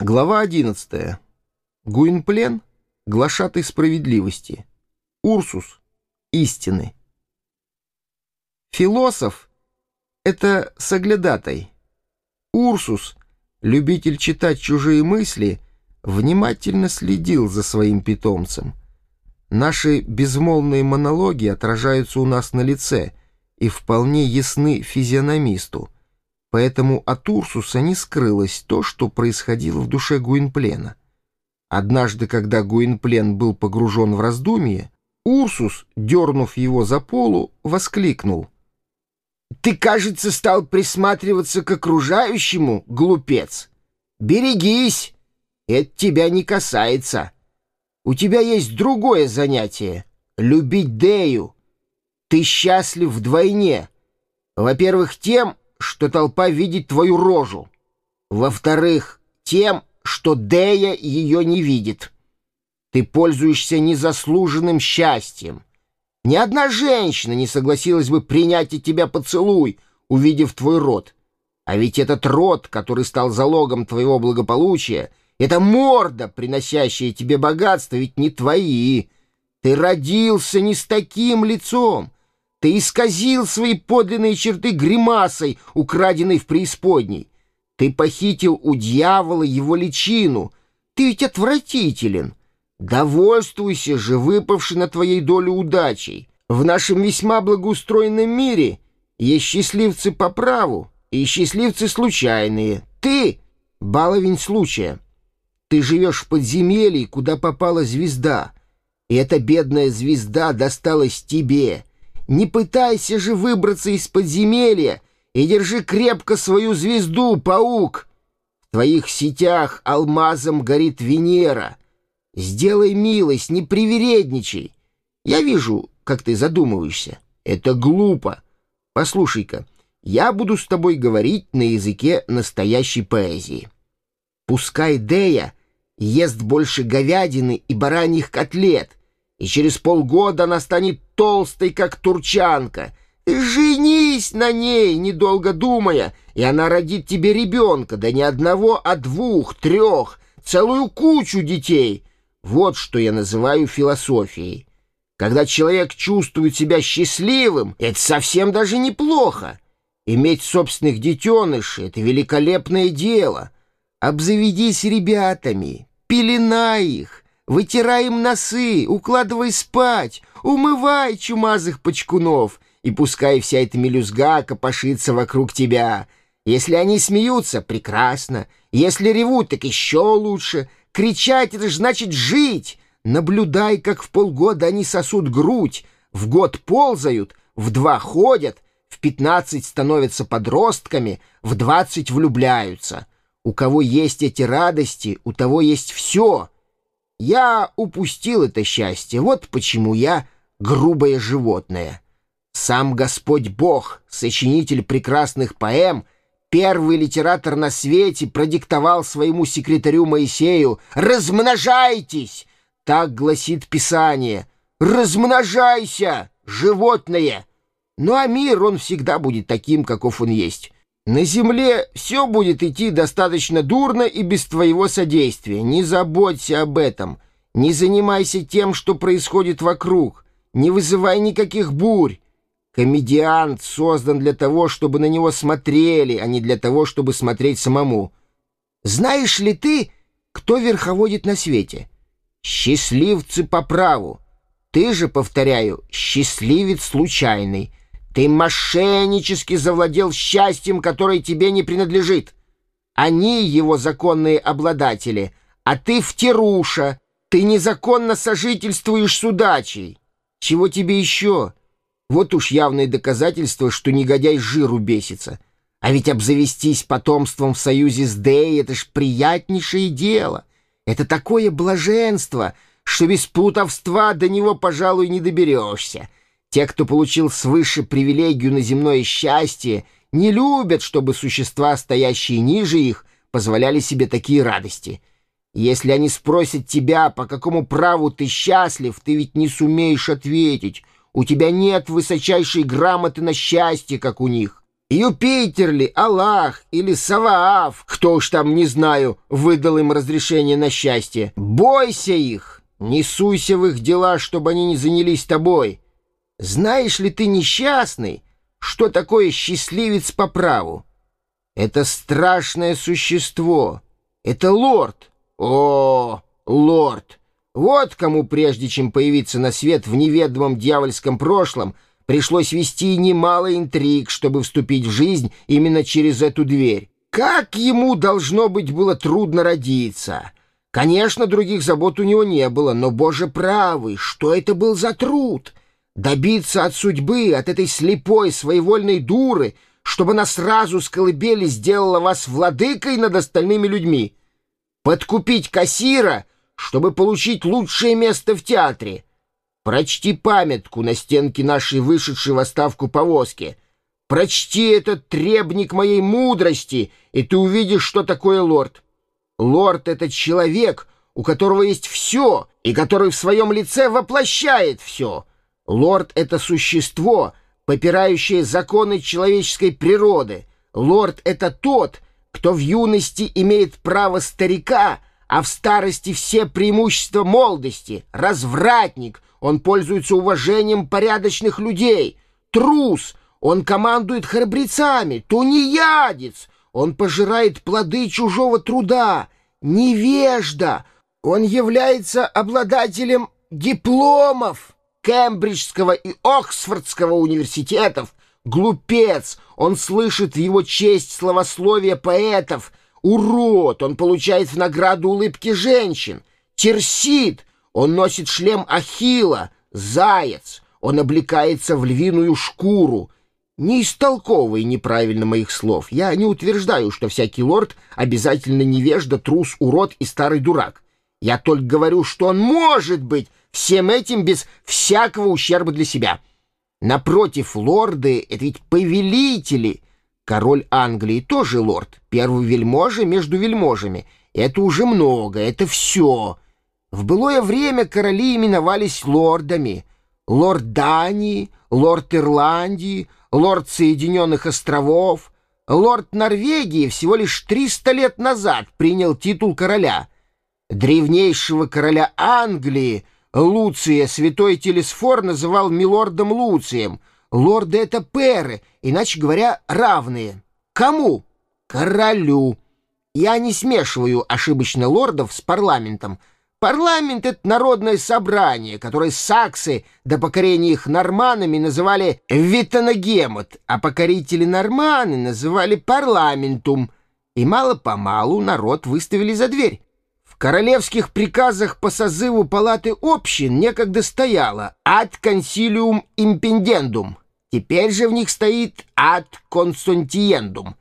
Глава 11. Гуинплен — глашатый справедливости. Урсус — истины. Философ — это соглядатай. Урсус, любитель читать чужие мысли, внимательно следил за своим питомцем. Наши безмолвные монологи отражаются у нас на лице и вполне ясны физиономисту — Поэтому от Урсуса не скрылось то, что происходило в душе Гуинплена. Однажды, когда Гуинплен был погружен в раздумье, Урсус, дернув его за полу, воскликнул. «Ты, кажется, стал присматриваться к окружающему, глупец. Берегись, это тебя не касается. У тебя есть другое занятие — любить Дею. Ты счастлив вдвойне. Во-первых, тем, что толпа видит твою рожу. Во-вторых, тем, что Дея ее не видит. Ты пользуешься незаслуженным счастьем. Ни одна женщина не согласилась бы принять от тебя поцелуй, увидев твой род. А ведь этот род, который стал залогом твоего благополучия, это морда, приносящая тебе богатство, ведь не твои. Ты родился не с таким лицом. Ты исказил свои подлинные черты гримасой, украденной в преисподней. Ты похитил у дьявола его личину. Ты ведь отвратителен. Довольствуйся же выпавшей на твоей долю удачей. В нашем весьма благоустроенном мире есть счастливцы по праву и счастливцы случайные. Ты — баловень случая. Ты живешь в подземелье, куда попала звезда. И эта бедная звезда досталась тебе — не пытайся же выбраться из подземелья и держи крепко свою звезду, паук. В твоих сетях алмазом горит Венера. Сделай милость, не привередничай. Я вижу, как ты задумываешься. Это глупо. Послушай-ка, я буду с тобой говорить на языке настоящей поэзии. Пускай Дея ест больше говядины и бараньих котлет, и через полгода она станет толстой, как турчанка. Женись на ней, недолго думая, и она родит тебе ребенка, да не одного, а двух, трех, целую кучу детей. Вот что я называю философией. Когда человек чувствует себя счастливым, это совсем даже неплохо. Иметь собственных детенышей — это великолепное дело. Обзаведись ребятами, пеленай их — Вытирай им носы, укладывай спать, умывай чумазых почкунов, и пускай вся эта мелюзга копошится вокруг тебя. Если они смеются — прекрасно, если ревут — так еще лучше. Кричать — это же значит жить. Наблюдай, как в полгода они сосут грудь, в год ползают, в два ходят, в пятнадцать становятся подростками, в двадцать влюбляются. У кого есть эти радости, у того есть все — я упустил это счастье, вот почему я грубое животное. Сам Господь Бог, сочинитель прекрасных поэм, первый литератор на свете, продиктовал своему секретарю Моисею «Размножайтесь!» Так гласит Писание. «Размножайся, животное!» Ну а мир, он всегда будет таким, каков он есть. На земле все будет идти достаточно дурно и без твоего содействия. Не заботься об этом. Не занимайся тем, что происходит вокруг. Не вызывай никаких бурь. Комедиант создан для того, чтобы на него смотрели, а не для того, чтобы смотреть самому. Знаешь ли ты, кто верховодит на свете? Счастливцы по праву. Ты же, повторяю, счастливец случайный. Ты мошеннически завладел счастьем, которое тебе не принадлежит. Они его законные обладатели, а ты втируша. Ты незаконно сожительствуешь с удачей. Чего тебе еще? Вот уж явное доказательство, что негодяй жиру бесится. А ведь обзавестись потомством в союзе с Дэй — это ж приятнейшее дело. Это такое блаженство, что без плутовства до него, пожалуй, не доберешься. Те, кто получил свыше привилегию на земное счастье, не любят, чтобы существа, стоящие ниже их, позволяли себе такие радости. Если они спросят тебя, по какому праву ты счастлив, ты ведь не сумеешь ответить. У тебя нет высочайшей грамоты на счастье, как у них. Юпитер ли, Аллах или Саваав, кто уж там, не знаю, выдал им разрешение на счастье. Бойся их, не суйся в их дела, чтобы они не занялись тобой. Знаешь ли ты, несчастный, что такое счастливец по праву? Это страшное существо. Это лорд. О, лорд! Вот кому, прежде чем появиться на свет в неведомом дьявольском прошлом, пришлось вести немало интриг, чтобы вступить в жизнь именно через эту дверь. Как ему, должно быть, было трудно родиться. Конечно, других забот у него не было, но, боже правый, что это был за труд? Добиться от судьбы, от этой слепой, своевольной дуры, чтобы она сразу с колыбели сделала вас владыкой над остальными людьми. Подкупить кассира — чтобы получить лучшее место в театре. Прочти памятку на стенке нашей вышедшей в оставку повозки. Прочти этот требник моей мудрости, и ты увидишь, что такое лорд. Лорд — это человек, у которого есть все, и который в своем лице воплощает все. Лорд — это существо, попирающее законы человеческой природы. Лорд — это тот, кто в юности имеет право старика — а в старости все преимущества молодости. Развратник, он пользуется уважением порядочных людей. Трус, он командует храбрецами. Тунеядец, он пожирает плоды чужого труда. Невежда, он является обладателем дипломов Кембриджского и Оксфордского университетов. Глупец, он слышит в его честь словословие поэтов — Урод! Он получает в награду улыбки женщин. Терсит! Он носит шлем Ахила. Заяц! Он облекается в львиную шкуру. Не истолковывай неправильно моих слов. Я не утверждаю, что всякий лорд обязательно невежда, трус, урод и старый дурак. Я только говорю, что он может быть всем этим без всякого ущерба для себя. Напротив, лорды — это ведь повелители — Король Англии тоже лорд, первый вельможа между вельможами. Это уже много, это все. В былое время короли именовались лордами. Лорд Дании, лорд Ирландии, лорд Соединенных островов. Лорд Норвегии всего лишь 300 лет назад принял титул короля. Древнейшего короля Англии Луция святой Телесфор называл милордом Луцием — Лорды — это перы, иначе говоря, равные. Кому? Королю. Я не смешиваю ошибочно лордов с парламентом. Парламент — это народное собрание, которое саксы до покорения их норманами называли «витанагемот», а покорители норманы называли «парламентум». И мало-помалу народ выставили за дверь королевских приказах по созыву палаты общин некогда стояло «ad consilium impendendum», теперь же в них стоит «ad consentiendum».